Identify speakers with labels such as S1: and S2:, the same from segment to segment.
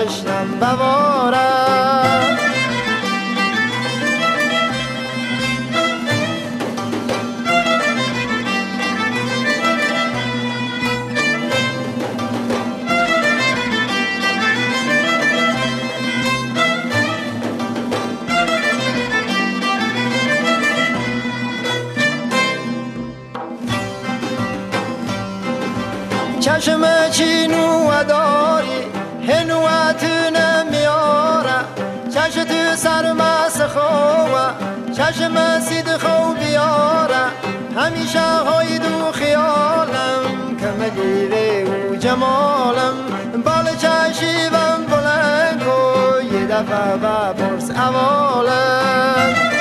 S1: دل تشنم بواره چشم چینو و داری هنوات نمیاره چشم تو خواه چشم سید خو بیاره همیشه های دو خیالم. که مدیره و جمالم. بال چشیبم بلند کو یه دفعه بپرس اوالم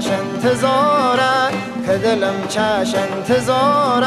S1: چش انتظاره که دلم چش انتظاره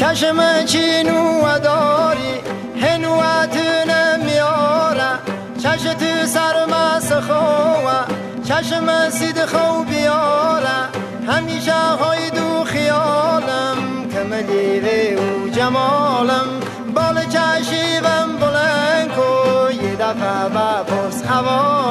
S1: چشم چینو داری؟ هنوات نمیاره. چش تو سرمس خواه. چشم سید خو بیاره. همیشه های دو خیالم. کملی و جمالم. بال چشیبم بلند کو یه دفعه بپرس هوا.